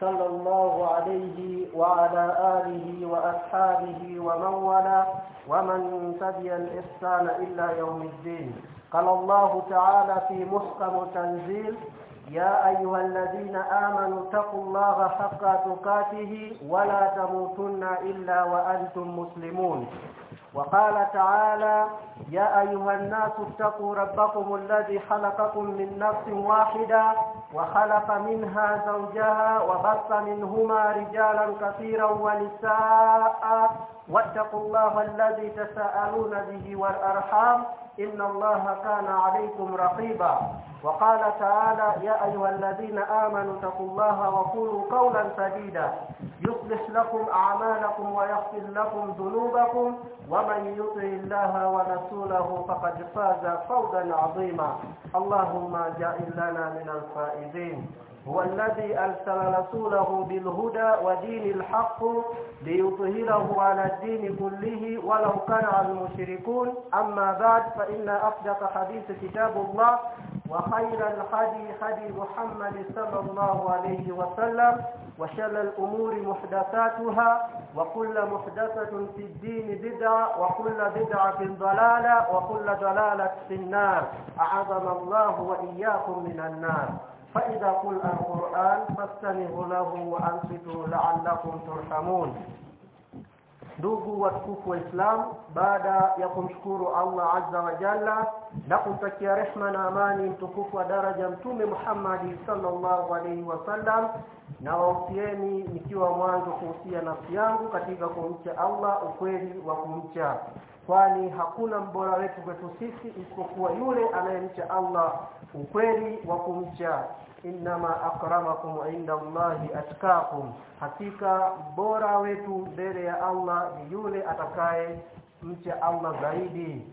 صلى الله عليه وعلى آله وأصحابه ومن والاه ومن تبع الإحسان إلا يوم الدين. قال الله تعالى في محكم تنزيل يا أيها الذين آمنوا اتقوا الله حق تقاته ولا تموتن إلا وأنتم مسلمون. وقال تعالى يا أيها الناس اتقوا ربكم الذي خلقكم من نفس واحدة وخلق منها زوجها وبث منهما رجالا كثيرا ونساء. واتقوا الله الذي تساءلون به والأرحام. إن الله كان عليكم رقيبا. وقال تعالى يا أيها الذين آمنوا اتقوا الله وقولوا قولا سديدا. يصلح لكم أعمالكم ويغفر لكم ذنوبكم. ومن يطع الله ورسوله فقد فاز فوزا عظيما. اللهم جعل لنا من الفائزين. هو الذي أرسل رسوله بالهدى ودين الحق ليظهره على الدين كله ولو كان المشركون. أما بعد فإن أصدق حديث كتاب الله وخير الهدي هدي محمد صلى الله عليه وسلم وشر الأمور محدثاتها وكل محدثة في الدين بدعة وكل بدعة ضلالة وكل ضلالة في النار. أعظم الله وإياكم من النار. فإذا قل القرآن فاستمعوا له وأنصتوا لعلكم ترحمون ndugu watukufu waislamu baada ya kumshukuru Allah azza wa jalla na kumtakia rehma na amani mtukufu wa daraja mtume Muhammad sallallahu alaihi wasallam na wausieni nikiwa mwanzo kuhusia nafsi yangu katika kumcha Allah ukweli wa kumcha kwani hakuna mbora wetu kwetu sisi isipokuwa yule anayemcha Allah ukweli wa kumcha innama akramakum inda Allahi atkakum hakika bora wetu mbele ya Allah ni yule atakaye mcha Allah zaidi.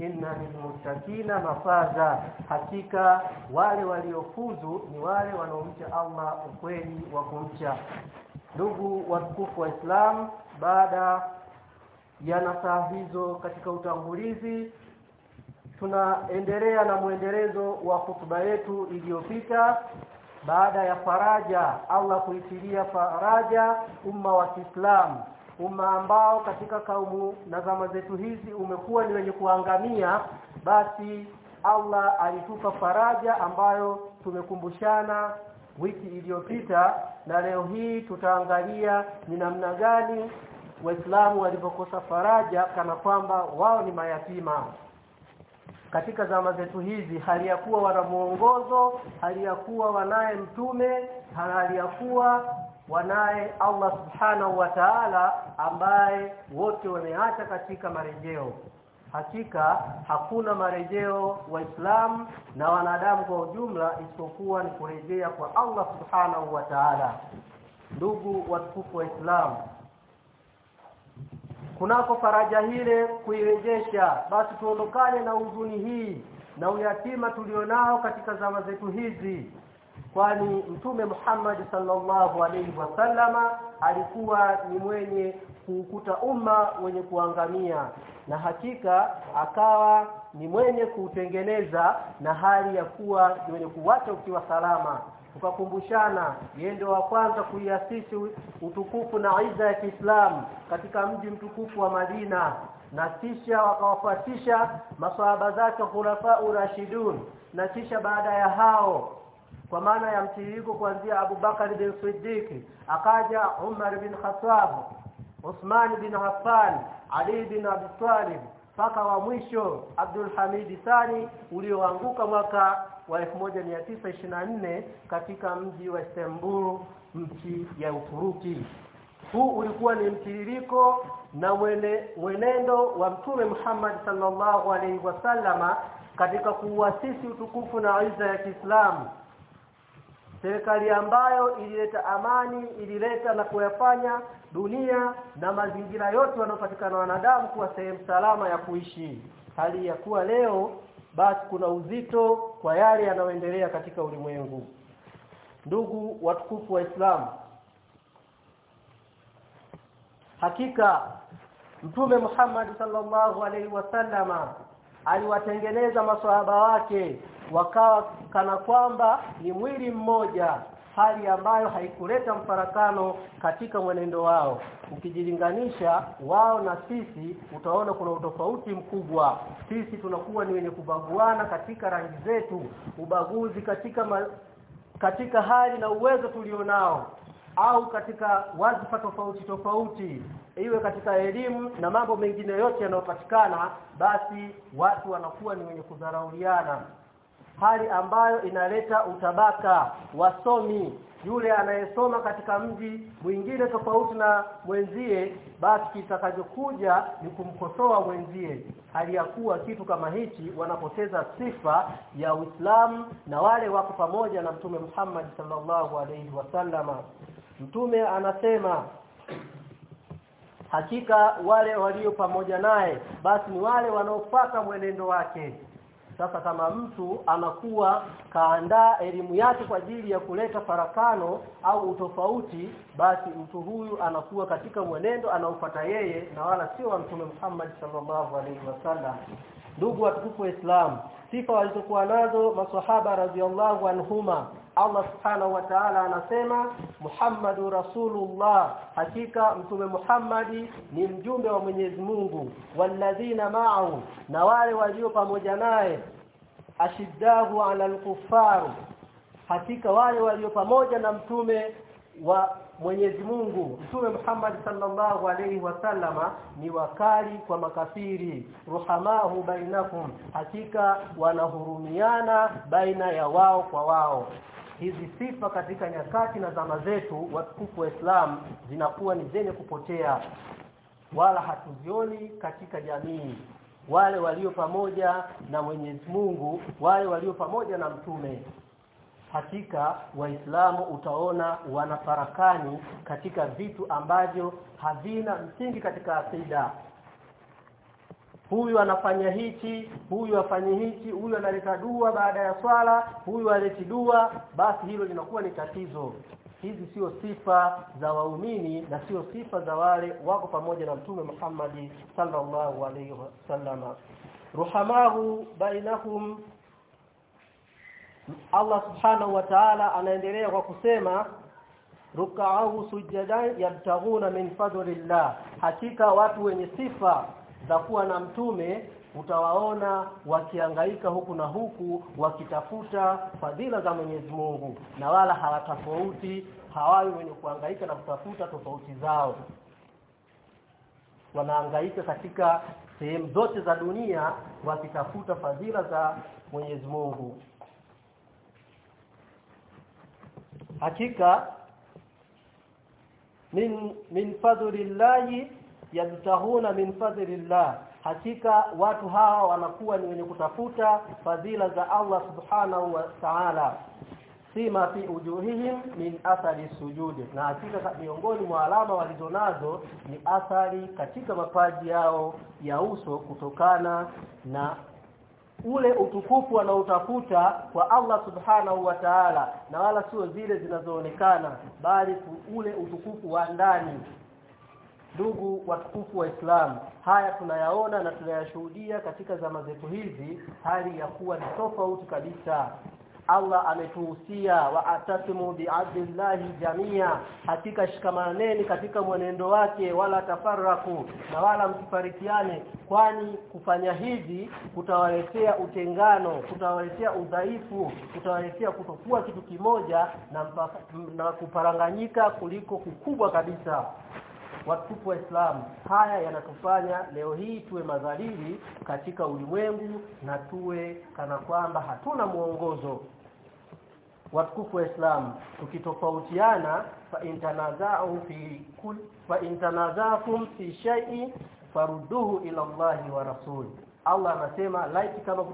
Inna lilmuttaqina mafaza. Hakika wale waliofuzu ni wale wanaomcha Allah ukweli wa kumcha. Ndugu watukufu wa Islam baada ya nasaha hizo katika utangulizi tunaendelea na mwendelezo wa hutuba yetu iliyopita baada ya faraja Allah kuitilia faraja umma wa Kiislamu umma ambao katika kaumu na zama zetu hizi umekuwa ni wenye kuangamia basi Allah alitupa faraja ambayo tumekumbushana wiki iliyopita na leo hii tutaangalia ni namna gani waislamu walivyokosa faraja kana kwamba wao ni mayatima katika zama zetu hizi hali ya kuwa wana muongozo hali ya kuwa wanaye mtume hali ya kuwa wanaye Allah subhanahu wa ta'ala ambaye wote wameacha katika marejeo. Hakika hakuna marejeo waislamu na wanadamu kwa ujumla isipokuwa ni kurejea kwa Allah subhanahu wa ta'ala. Ndugu watukufu waislamu kunako faraja hile kuirejesha basi tuondokane na huzuni hii na uyatima tulionao katika zama zetu hizi. Kwani mtume Muhammad sallallahu alaihi wasallama alikuwa ni mwenye kukuta umma wenye kuangamia na hakika akawa ni mwenye kuutengeneza na hali ya kuwa ni mwenye kuwacha ukiwa salama tukakumbushana yeye ndio wa kwanza kuiasisi utukufu na iza ya Kiislamu katika mji mtukufu wa Madina na kisha wakawafuatisha maswahaba zake khulafa urashidun na kisha baada ya hao kwa maana ya mtiririko kuanzia Abu Bakar bin Siddiq akaja Umar bin Khattab Uthman bin Affan Ali bin Abi Talib mpaka wa mwisho Abdul Hamid Sani ulioanguka mwaka wa 1924 katika mji wa Istanbul nchi ya Uturuki. Huu ulikuwa ni mtiririko na mwene, mwenendo wa mtume Muhammad sallallahu alaihi wasallama katika kuuasisi utukufu na iza ya Kiislamu serikali ambayo ilileta amani ilileta na kuyafanya dunia na mazingira yote wanaopatikana wanadamu kuwa sehemu salama ya kuishi. Hali ya kuwa leo basi kuna uzito kwa yale yanayoendelea katika ulimwengu. Ndugu watukufu wa Islam hakika mtume Muhammad sallallahu alaihi wasallama aliwatengeneza maswahaba wake wakawa kana kwamba ni mwili mmoja hali ambayo haikuleta mfarakano katika mwenendo wao. Ukijilinganisha wao na sisi utaona kuna utofauti mkubwa. Sisi tunakuwa ni wenye kubaguana katika rangi zetu ubaguzi katika ma, katika hali na uwezo tulionao au katika wazifa tofauti tofauti iwe katika elimu na mambo mengine yote yanayopatikana basi watu wanakuwa ni wenye kudharauliana. Hali ambayo inaleta utabaka wasomi yule anayesoma katika mji mwingine tofauti na mwenzie basi kitakachokuja ni kumkosoa mwenzie. Hali ya kuwa kitu kama hichi wanapoteza sifa ya Uislamu na wale wako pamoja na mtume Muhammad sallallahu alaihi wasallama mtume anasema hakika wale walio pamoja naye basi ni wale wanaofuata mwenendo wake. Sasa kama mtu anakuwa kaandaa elimu yake kwa ajili ya kuleta farakano au utofauti basi mtu huyu anakuwa katika mwenendo anaofuata yeye na wala sio wa mtume Muhammad sallallahu alaihi wasallam. Ndugu watukufu wa Islam sifa walizokuwa nazo maswahaba radhiallahu anhuma Allah subhanahu wa ta'ala anasema Muhammadu Rasulullah. Hakika mtume Muhammadi ni mjumbe wa Mwenyezi Mungu. Walladhina ma'ahu na wale walio pamoja naye. Ashiddahu 'ala al-kuffar hakika wale walio pamoja na mtume wa Mwenyezi Mungu. Mtume Muhammad sallallahu alaihi wasallama ni wakali kwa makafiri. Ruhamahu bainakum. Hakika wanahurumiana baina ya wao kwa wao hizi sifa katika nyakati na zama zetu watukufu wa Islam zinakuwa ni zenye kupotea. Wala hatuzioni katika jamii. Wale walio pamoja na Mwenyezi Mungu wale walio pamoja na mtume. Hakika waislamu utaona wanafarakani katika vitu ambavyo havina msingi katika akida huyu anafanya hichi huyu afanye hichi huyu analeta dua baada ya swala huyu aleti dua basi hilo linakuwa ni tatizo. Hizi sio sifa za waumini na sio sifa za wale wako pamoja na mtume Muhammad sallallahu alaihi wasallam ruhamahu bainahum. Allah subhanahu wa ta'ala anaendelea kwa kusema ruk'ahu sujadan yabtaghuna min fadlillah. Hakika watu wenye sifa za kuwa na mtume utawaona wakiangaika huku na huku wakitafuta fadhila za Mwenyezi Mungu na wala hawatofauti hawawi wenye kuangaika na kutafuta tofauti zao. Wanaangaika katika sehemu zote za dunia wakitafuta fadhila za Mwenyezi Mungu. Hakika min min fadlillahi yabtahuna min fadlillah hakika watu hawa wanakuwa ni wenye kutafuta fadhila za Allah subhanahu wa ta'ala. Sima fi ujuhihim min athari sujudi na hakika miongoni mwa alama walizonazo ni athari katika mapaji yao ya uso kutokana na ule utukufu wanaotafuta kwa Allah subhanahu wa ta'ala na wala sio zile zinazoonekana bali ule utukufu wa ndani ndugu watukufu wa Islam haya tunayaona na tunayashuhudia katika zama zetu hizi hali ya kuwa ni tofauti kabisa. Allah ametuhusia wa atasimu bi'abdillahi jamia hakika shikamaneni katika mwenendo wake wala tafaraku na wala msifarikiane kwani kufanya hivi kutawaletea utengano kutawaletea udhaifu kutawaletea kutokuwa kitu kimoja na, na kuparanganyika kuliko kukubwa kabisa watukufu wa Islam. Haya yanatufanya leo hii tuwe madhalili katika ulimwengu na tuwe kana kwamba hatuna mwongozo. Watukufu wa Islam tukitofautiana fa intanaza'u fi kul fa intanaza'tum fi shay'in farudduhu ila Allahi wa rasuli Allah anasema laiti kama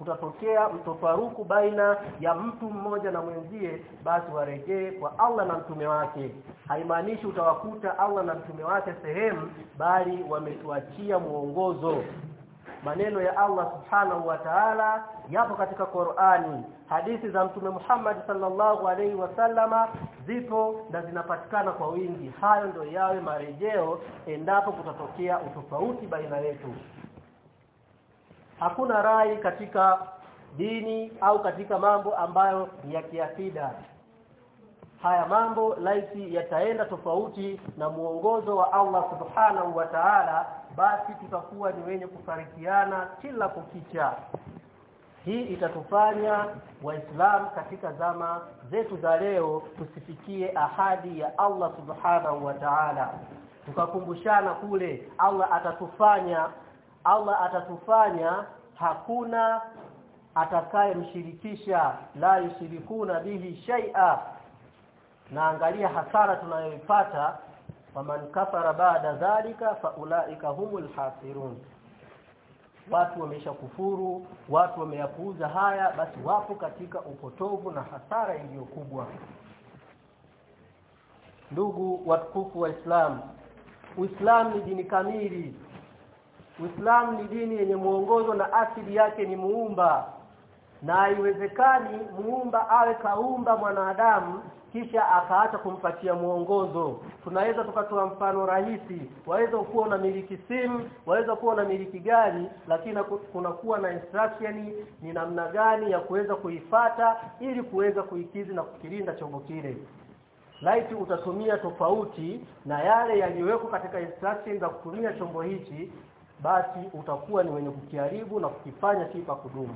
kutatokea mtofaruku baina ya mtu mmoja na mwenzie basi warejee kwa Allah na mtume wake. Haimaanishi utawakuta Allah na mtume wake sehemu bali wametuachia mwongozo. Maneno ya Allah subhanahu wa ta'ala yapo katika Qur'ani. Hadithi za mtume Muhammad sallallahu alaihi wasallama zipo na zinapatikana kwa wingi. Hayo ndio yawe marejeo endapo kutatokea utofauti baina yetu hakuna rai katika dini au katika mambo ambayo ni ya kiakida haya mambo laiti yataenda tofauti na muongozo wa Allah subhanahu wa ta'ala basi tutakuwa ni wenye kufarikiana kila kukicha. Hii itatufanya waislam katika zama zetu za leo tusifikie ahadi ya Allah subhanahu wa ta'ala. Tukakumbushana kule Allah atatufanya Allah atatufanya hakuna atakayemshirikisha la yushirikuna bihi shay'a. Na angalia hasara tunayoipata faman kafara baada dhalika faulaika humul hasirun. Watu wamesha kufuru watu wameyapuuza haya basi wapo katika upotovu na hasara iliyo kubwa. Ndugu watukufu wa Islam Uislamu ni dini kamili Uislamu ni dini yenye mwongozo na asili yake ni muumba. Na haiwezekani muumba awe kaumba mwanadamu kisha akaacha kumpatia mwongozo. tunaweza tukatoa mfano rahisi. Waweza kuwa na miliki simu waweza kuwa na miliki gari lakini kunakuwa na instruction ni namna gani ya kuweza kuifata ili kuweza kuikizi na kukilinda chombo kile. Laiti utatumia tofauti na yale yaliyowekwa katika instruction za kutumia chombo hichi basi utakuwa ni wenye kukiharibu na kukifanya sifa kudumu.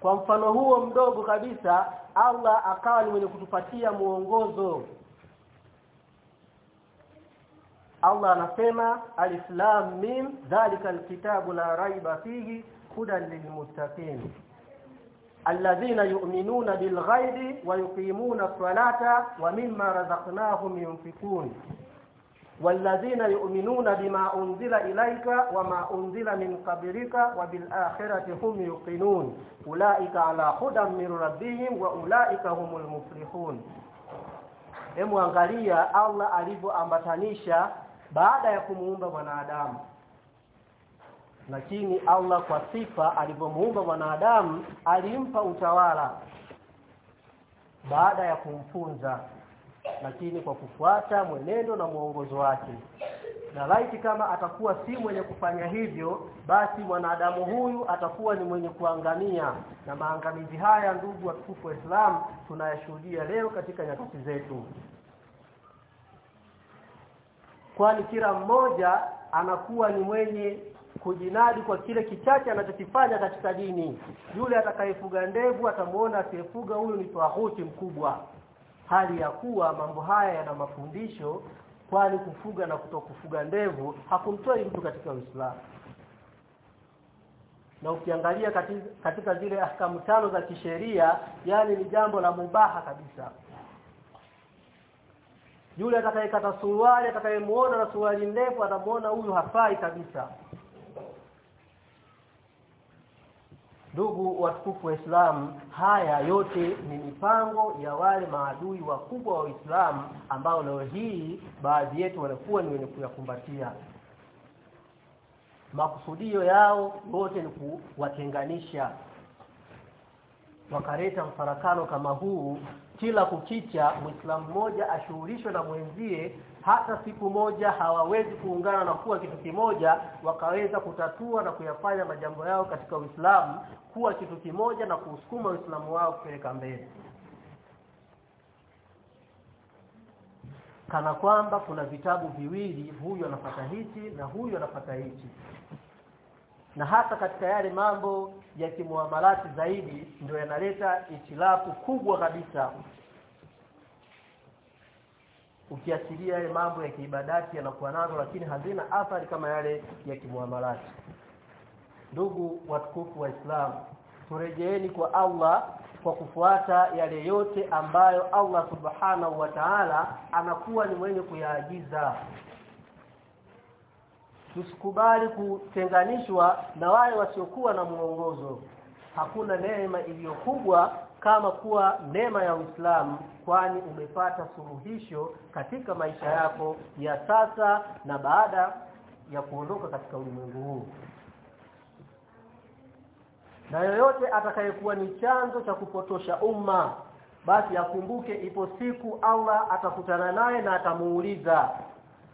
Kwa mfano huo mdogo kabisa Allah akawa ni mwenye kutupatia muongozo Allah anasema alif lam mim dhalika alkitabu la raiba fihi hudan lilmuttaqin alladhina yu'minuna bilghaibi wa yuqimuna as-salata wa mimma razaqnahum yunfikun والذين يؤمنون بما أنزل إليك وما أنزل من قبلك وبالآخرة هم يوقنون أولئك على هدى من ربهم وأولئك هم المفلحون Hemu angalia Allah alivyoambatanisha baada ya kumuumba mwanadamu. Lakini Allah kwa sifa alivyomuumba mwanadamu alimpa utawala baada ya kumfunza lakini kwa kufuata mwenendo na mwongozo wake. Na laiti kama atakuwa si mwenye kufanya hivyo basi mwanadamu huyu atakuwa ni mwenye kuangamia. Na maangamizi haya ndugu watukufu wa Islam tunayashuhudia leo katika nyakati zetu. Kwani kila mmoja anakuwa ni mwenye kujinadi kwa kile kichache anachokifanya katika dini. Yule atakayefuga ndevu atamuona asiyefuga huyu ni twahuti mkubwa hali ya kuwa mambo haya yana mafundisho kwani kufuga na kutokufuga ndevu hakumtoi mtu katika Uislamu. Na ukiangalia katika, katika zile ahkamu tano za kisheria yani ni jambo la mubaha kabisa. Yule atakayekata suruali atakayemuona na suruali ndefu atamuona huyu hafai kabisa ndugu watukufu wa Islam haya yote ni mipango ya wale maadui wakubwa wa Uislamu ambao leo hii baadhi yetu wanakuwa ni wenye kuyakumbatia. Makusudio yao wote ni kuwatenganisha wakaleta mfarakano kama huu. Kila kukicha Muislamu mmoja ashughulishwe na mwenzie hata siku moja hawawezi kuungana na kuwa kitu kimoja wakaweza kutatua na kuyafanya majambo yao katika Uislamu kuwa kitu kimoja na kusukuma Uislamu wao kupeleka mbele. Kana kwamba kuna vitabu viwili huyu anapata hichi na huyu anapata hichi. Na hata katika yale mambo ya kimuamalati zaidi ndio yanaleta itilafu kubwa kabisa ukiachilia yale mambo ya kiibadati yanakuwa nazo lakini hazina athari kama yale ya kimuamalati. Ndugu watukufu wa Islam turejeeni kwa Allah kwa kufuata yale yote ambayo Allah subhanahu wa ta'ala anakuwa ni mwenye kuyaagiza. Tusikubali kutenganishwa na wale wasiokuwa na mwongozo. Hakuna neema iliyokubwa kama kuwa neema ya Uislamu kwani umepata suluhisho katika maisha yako ya sasa na baada ya kuondoka katika ulimwengu huu. Na yoyote atakayekuwa ni chanzo cha kupotosha umma basi akumbuke ipo siku Allah atakutana naye na atamuuliza.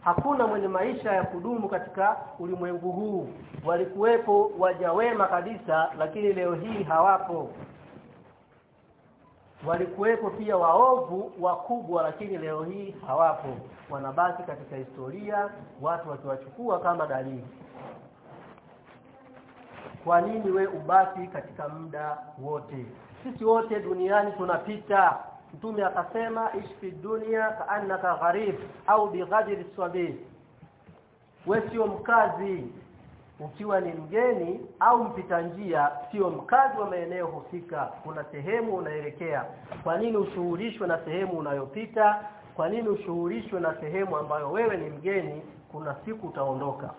Hakuna mwenye maisha ya kudumu katika ulimwengu huu. Walikuwepo waja wema kabisa lakini leo hii hawapo walikuwepo pia waovu wakubwa lakini leo hii hawapo. Wanabaki katika historia watu wakiwachukua kama dalili. Kwa nini we ubaki katika muda wote? Sisi wote duniani tunapita. Mtume akasema ishi dunia kaannaka gharib au bighadri sabi we sio mkazi ukiwa ni mgeni au mpita njia sio mkazi wa maeneo husika. Kuna sehemu unaelekea. Kwa nini ushughulishwe na sehemu unayopita? Kwa nini ushughulishwe na sehemu ambayo wewe ni mgeni? Kuna siku utaondoka.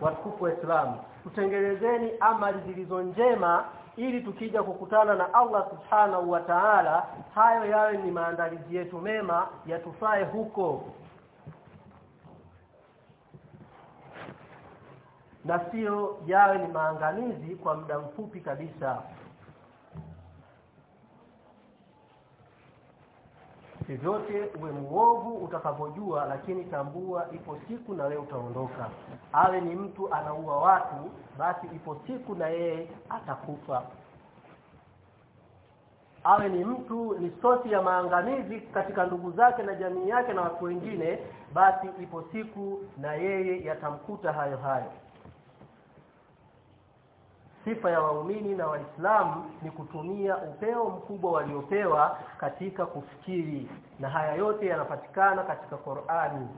Watukufu wa Islam tutengenezeni amali zilizo njema ili tukija kukutana na Allah subhanahu wa ta'ala hayo yawe ni maandalizi yetu mema yatufae huko na sio yawe ni maangamizi kwa muda mfupi kabisa. Vyovyote uwe muovu utakavyojua lakini tambua ipo siku na wewe utaondoka. Awe ni mtu anaua watu basi ipo siku na yeye atakufa. Awe ni mtu ni sosi ya maangamizi katika ndugu zake na jamii yake na watu wengine basi ipo siku na yeye yatamkuta hayo hayo sifa ya waumini na waislamu ni kutumia upeo mkubwa waliopewa katika kufikiri. Na haya yote yanapatikana katika Qur'ani.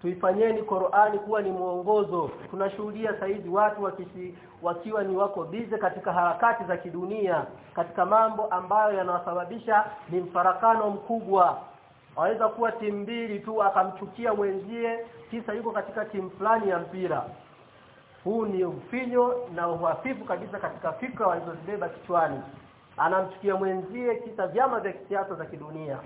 Tuifanyeni Qur'ani kuwa ni mwongozo. Tunashuhudia saizi watu wakisi, wakiwa ni wako bize katika harakati za kidunia katika mambo ambayo yanawasababisha ni mfarakano mkubwa. Aweza kuwa timu mbili tu akamchukia mwenzie kisa yuko katika timu fulani ya mpira huu ni ufinyo na uhafifu kabisa katika fikra walizozibeba kichwani. Anamchukia mwenzie kisa vyama vya kisiasa za kidunia.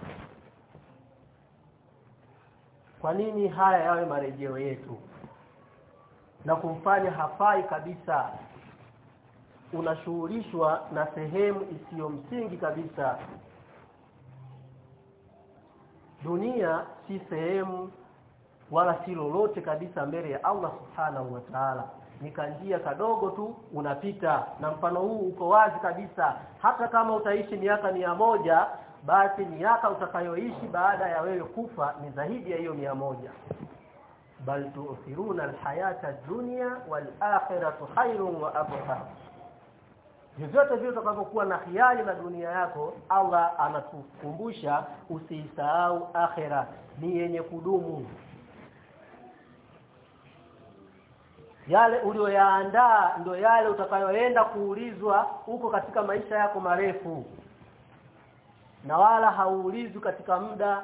Kwa nini haya yawe marejeo yetu? Na kumfanya hafai kabisa. Unashughulishwa na sehemu isiyo msingi kabisa. Dunia si sehemu wala si lolote kabisa mbele ya Allah subhanahu wa ta'ala ni kanjia kadogo tu unapita. Na mfano huu uko wazi kabisa. Hata kama utaishi miaka mia moja basi miaka utakayoishi baada ya wewe kufa ni zaidi ya hiyo mia moja. Bal tu'thiruna alhayata dunya wal akhiratu khairun wa abqa. Vyovyote vile utakavyokuwa na hiari na dunia yako Allah anatukumbusha usisahau akhira. Ni yenye kudumu yale uliyoyaandaa ndio yale utakayoenda kuulizwa huko katika maisha yako marefu. Na wala hauulizwi katika muda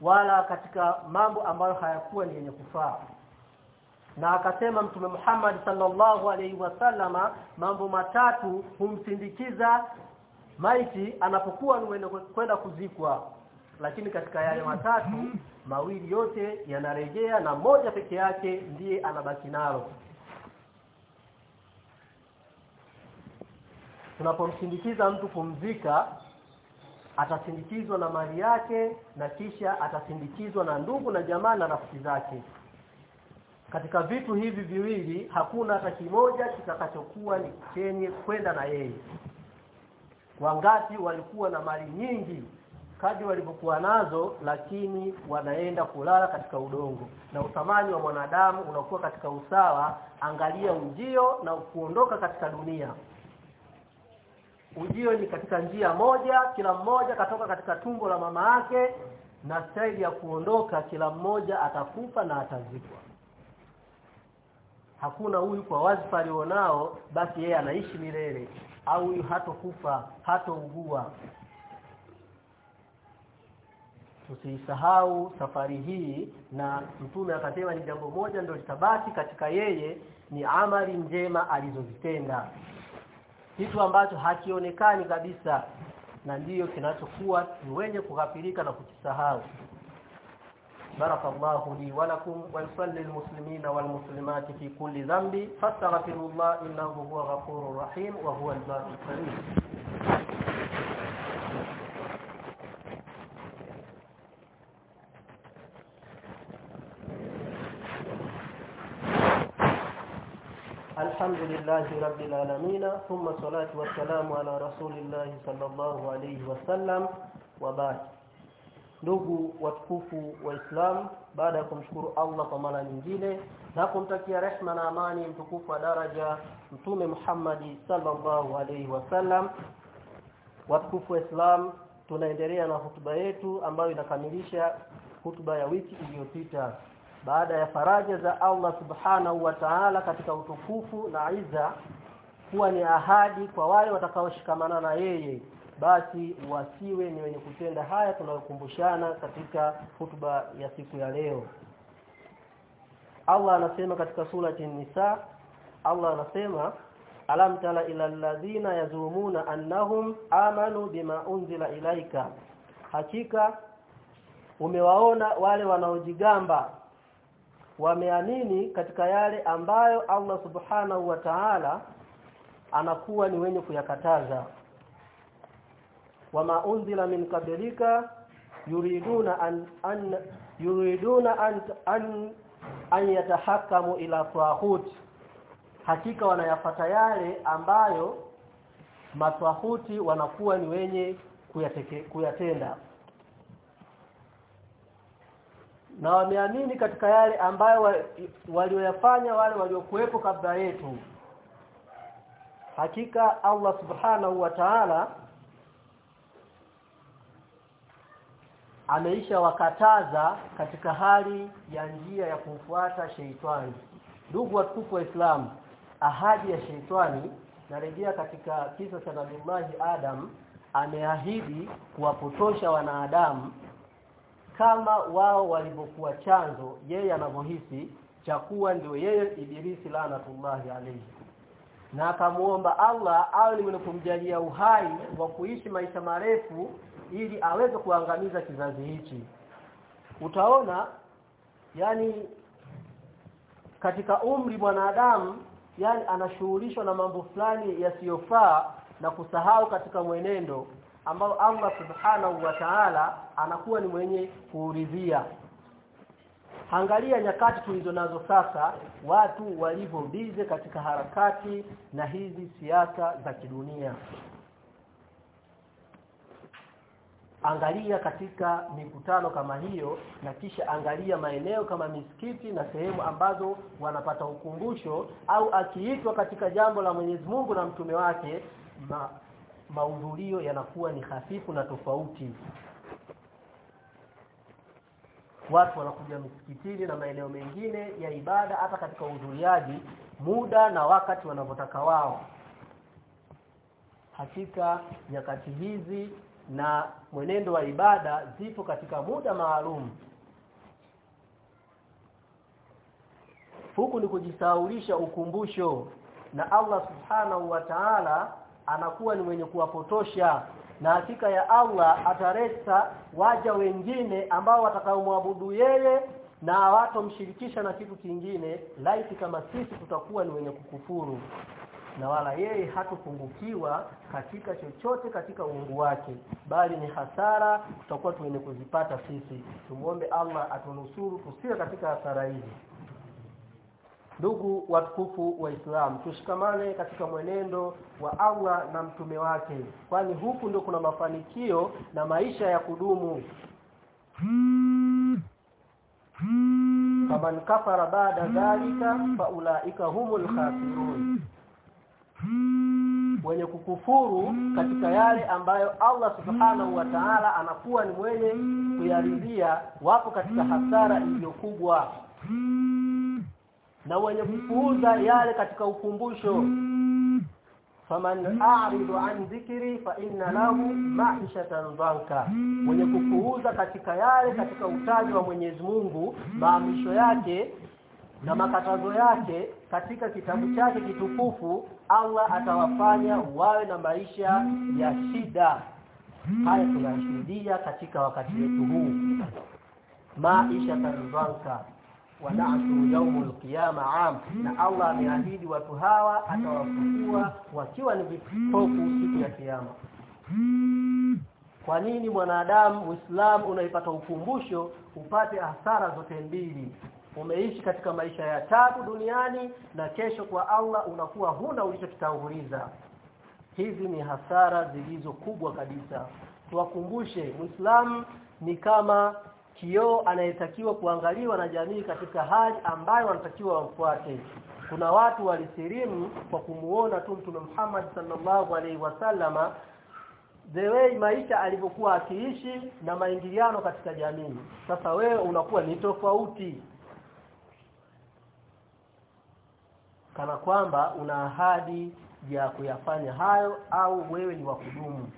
wala katika mambo ambayo hayakuwa ni yenye kufaa. Na akasema mtume Muhammad sallallahu alaihi wasallama mambo matatu humsindikiza maiti anapokuwa kwenda kuzikwa. Lakini katika yale matatu mawili yote yanarejea na moja peke yake ndiye anabaki nalo tunapomsindikiza mtu kumzika atasindikizwa na mali yake na kisha atasindikizwa na ndugu na jamaa na rafiki zake. Katika vitu hivi viwili hakuna hata kimoja kitakachokuwa ni chenye kwenda na yeye. Wangati walikuwa na mali nyingi kadi walivyokuwa nazo lakini wanaenda kulala katika udongo. Na uthamani wa mwanadamu unakuwa katika usawa. Angalia ujio na kuondoka katika dunia ujio ni katika njia moja kila mmoja katoka katika tumbo la mama yake na staili ya kuondoka kila mmoja atakufa na atazikwa. Hakuna huyu kwa wazifa alionao basi yeye anaishi milele. Au huyu hatokufa hatougua. Tusisahau safari hii na mtume akasema ni jambo moja ndio litabaki katika yeye ni amali njema alizozitenda kitu ambacho hakionekani kabisa na ndiyo kinachokuwa ni wenye kughafilika na kukisahau. Baraka barakallahu li wa lakum wa yusalli almuslimina walmuslimati fi kulli dhanbi fastaghfirullah innahu huwa ghafurur rahim wa huwa al-barrul karim الحمد لله رب العالمين ثم الصلاة والسلام على رسول الله صلى الله عليه وسلم وبعد ndugu watukufu waislamu baada ya kumshukuru Allah kwa mara nyingine na kumtakia rehma na amani mtukufu wa daraja mtume Muhammad sallallahu alaihi wasallam watukufu waislamu tunaendelea na hutuba yetu ambayo inakamilisha hutuba ya wiki iliyopita baada ya faraja za Allah subhanahu wa ta'ala katika utukufu na iza kuwa ni ahadi kwa wale watakaoshikamana na yeye. Basi wasiwe ni wenye kutenda haya tunayokumbushana katika hutuba ya siku ya leo. Allah anasema katika surati Nisa Allah anasema alam tala ila alladhina yazumuna annahum amanu bima unzila ilaika hakika umewaona wale wanaojigamba wameamini katika yale ambayo Allah subhanahu wa ta'ala anakuwa ni wenye kuyakataza. Wama unzila min qablika yuriduna an, an yuriduna an, an an yatahakamu ila tawhut hakika wanayafata yale ambayo matwahuti wanakuwa ni wenye kuyateke, kuyatenda na wameamini katika yale ambayo walioyafanya wale waliokuwepo kabla yetu. Hakika Allah subhanahu wa ta'ala ameisha wakataza katika hali ya njia ya kumfuata sheitani. Ndugu watukufu wa Islam ahadi ya sheitani narejea katika kisa cha Nabii Adam ameahidi kuwapotosha wanadamu kama wao walivyokuwa chanzo yeye anavyohisi cha kuwa ndio yeye ibilisi laanatullahi alayhi. Na akamuomba Allah awe ni mwenye kumjalia uhai wa kuishi maisha marefu ili aweze kuangamiza kizazi hichi. Utaona yani katika umri mwanadamu yani anashughulishwa na mambo fulani yasiyofaa na kusahau katika mwenendo ambao Allah subhanahu wa ta'ala anakuwa ni mwenye kuuridhia. Angalia nyakati tulizo nazo sasa watu walivyo bize katika harakati na hizi siasa za kidunia. Angalia katika mikutano kama hiyo na kisha angalia maeneo kama misikiti na sehemu ambazo wanapata ukumbusho au akiitwa katika jambo la Mwenyezi Mungu na mtume wake mahudhurio yanakuwa ni hafifu na tofauti. Watu wanakuja misikitini na maeneo mengine ya ibada hata katika uhudhuriaji muda na wakati wanavyotaka wao. Hakika nyakati hizi na mwenendo wa ibada zipo katika muda maalum. Huku ni kujisaulisha ukumbusho na Allah subhanahu wa ta'ala anakuwa ni mwenye kuwapotosha. Na hakika ya Allah ataresa waja wengine ambao watakaomwabudu yeye na hawatomshirikisha na kitu kingine. Laiti kama sisi tutakuwa ni wenye kukufuru. Na wala yeye hatopungukiwa katika chochote katika uungu wake. Bali ni hasara tutakuwa tuwenye kuzipata sisi. Tumuombe Allah atunusuru tusiwe katika hasara hizi ndugu watukufu wa Islam tushikamane katika mwenendo wa Allah na mtume wake kwani huku ndio kuna mafanikio na maisha ya kudumu. Faman kafara baada dhalika faulaika humul khasirun. Wenye kukufuru katika yale ambayo Allah subhanahu wa ta'ala anakuwa ni mwenye kuyaridhia wapo katika hasara iliyokubwa na wenye kupuuza yale katika ukumbusho. Faman a'ridu an dhikri fa inna lahu ma'ishatan dhanka. Mwenye kupuuza katika yale katika utaji wa Mwenyezi Mungu maamisho yake na makatazo yake katika kitabu chake kitukufu Allah atawafanya wawe na maisha ya shida. Haya tunashuhudia katika wakati wetu huu. Maisha tanzanka wa yaumul qiyama am na Allah ameahidi watu hawa atawafufua wakiwa ni vipofu siku ya kiyama. Kwa nini mwanadamu Muislamu unaipata ukumbusho upate hasara zote mbili? Umeishi katika maisha ya tatu duniani na kesho kwa Allah unakuwa huna ulichokitanguliza hizi ni hasara zilizo kubwa kabisa. Tuwakumbushe Muislamu ni kama kioo anayetakiwa kuangaliwa na jamii katika hali ambayo wanatakiwa wamfuate. Kuna watu walisilimu kwa kumuona tu mtume Muhammad sallallahu alaihi wasallama the way maisha alivyokuwa akiishi na maingiliano katika jamii. Sasa wewe unakuwa ni tofauti. Kana kwamba una ahadi ya kuyafanya hayo au wewe ni wa kudumu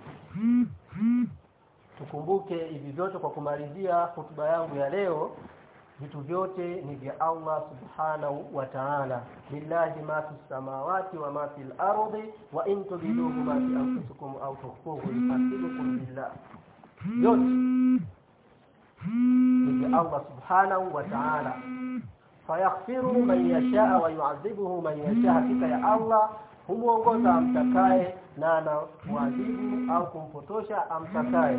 tukumbuke hivi vyote kwa kumalizia hotuba yangu ya leo. Vitu vyote ni vya Allah subhanahu wa ta'ala. Lillahi ma fi samawati wa ma fil ardi wa in tubidu ma fi anfusikum aw tukhfuhu yuhasibukum billah. Yote ni vya Allah subhanahu wa ta'ala. Fayaghfiru man yasha wa yu'adhibuhu man yasha hakika ya Allah humuongoza amtakaye na anamwadhibu au kumpotosha amtakaye.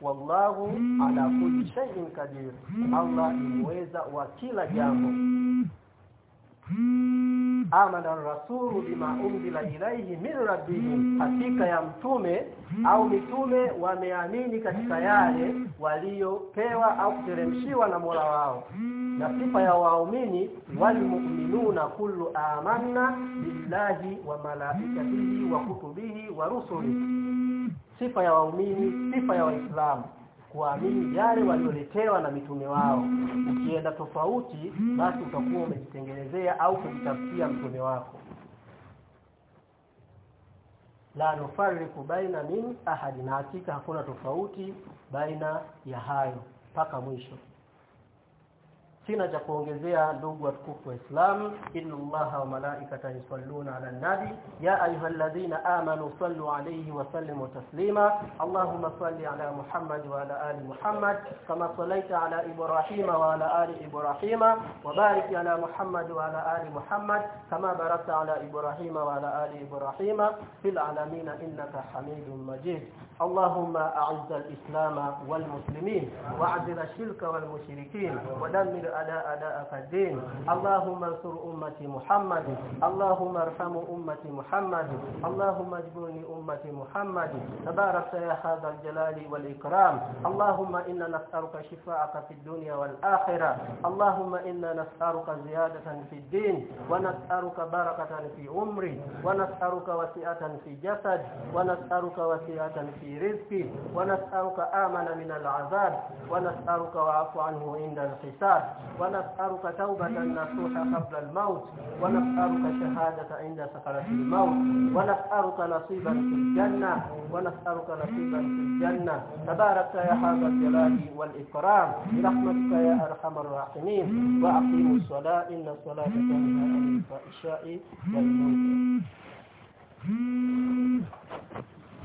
Wallahu ala kulli shay'in qadir. Allah ni muweza wa kila jambo amana rasulu bima unzila ilayhi min rabbihim hakika ya mtume au mitume wameamini katika yale waliopewa au kuteremshiwa na Mola wao. Na sifa ya waumini walmu'minuna kullu amanna billahi wa malaikatihi wa kutubihi wa rusuli sifa ya waumini sifa ya waislamu kuamini yale walioletewa na mitume wao. Ukienda tofauti basi utakuwa umejitengenezea au kujitafutia mtume wako. La nufariku baina min ahadi na hakika hakuna tofauti baina ya hayo mpaka mwisho sina cha kuongezea ndugu watukufu wa Islam inna Allaha wa malaikatahu yusalluna ala nabi ya ayyuhalladhina amanu sallu alayhi wa sallimu taslima Allahumma salli ala Muhammad wa ala ali Muhammad kama sallaita ala Ibrahim wa ala ali Ibrahim wa barik ala Muhammad wa ala ali Muhammad kama barakta ala Ibrahim wa ala ali Ibrahim fil alamin innaka Hamidum Majid اللهم أعز الإسلام والمسلمين وأعزل الشرك والمشركين ودمر أداء أداءك الدين. اللهم انصر أمة محمد. اللهم ارحم أمة محمد. اللهم اجبرني أمة محمد. تبارك يا هذا الجلال والإكرام. اللهم إنا نسألك شفاءك في الدنيا والآخرة. اللهم إنا نسألك زيادة في الدين. ونسألك بركة في عمري. ونسألك وسعة في جسد. ونسألك وسعة في رزقي ونسألك آمن من العذاب ونسألك وعفو عنه عند الحساب ونسألك توبة نصوحة قبل الموت ونسألك شهادة عند سكرة الموت ونسألك نصيبا في الجنة ونسألك نصيبا في الجنة. تبارك يا هذا الجلال والإكرام برحمتك يا أرحم الراحمين وأقيموا الصلاة إن الصلاة تنهى عن الفحشاء والمنكر. أكبر